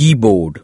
keyboard.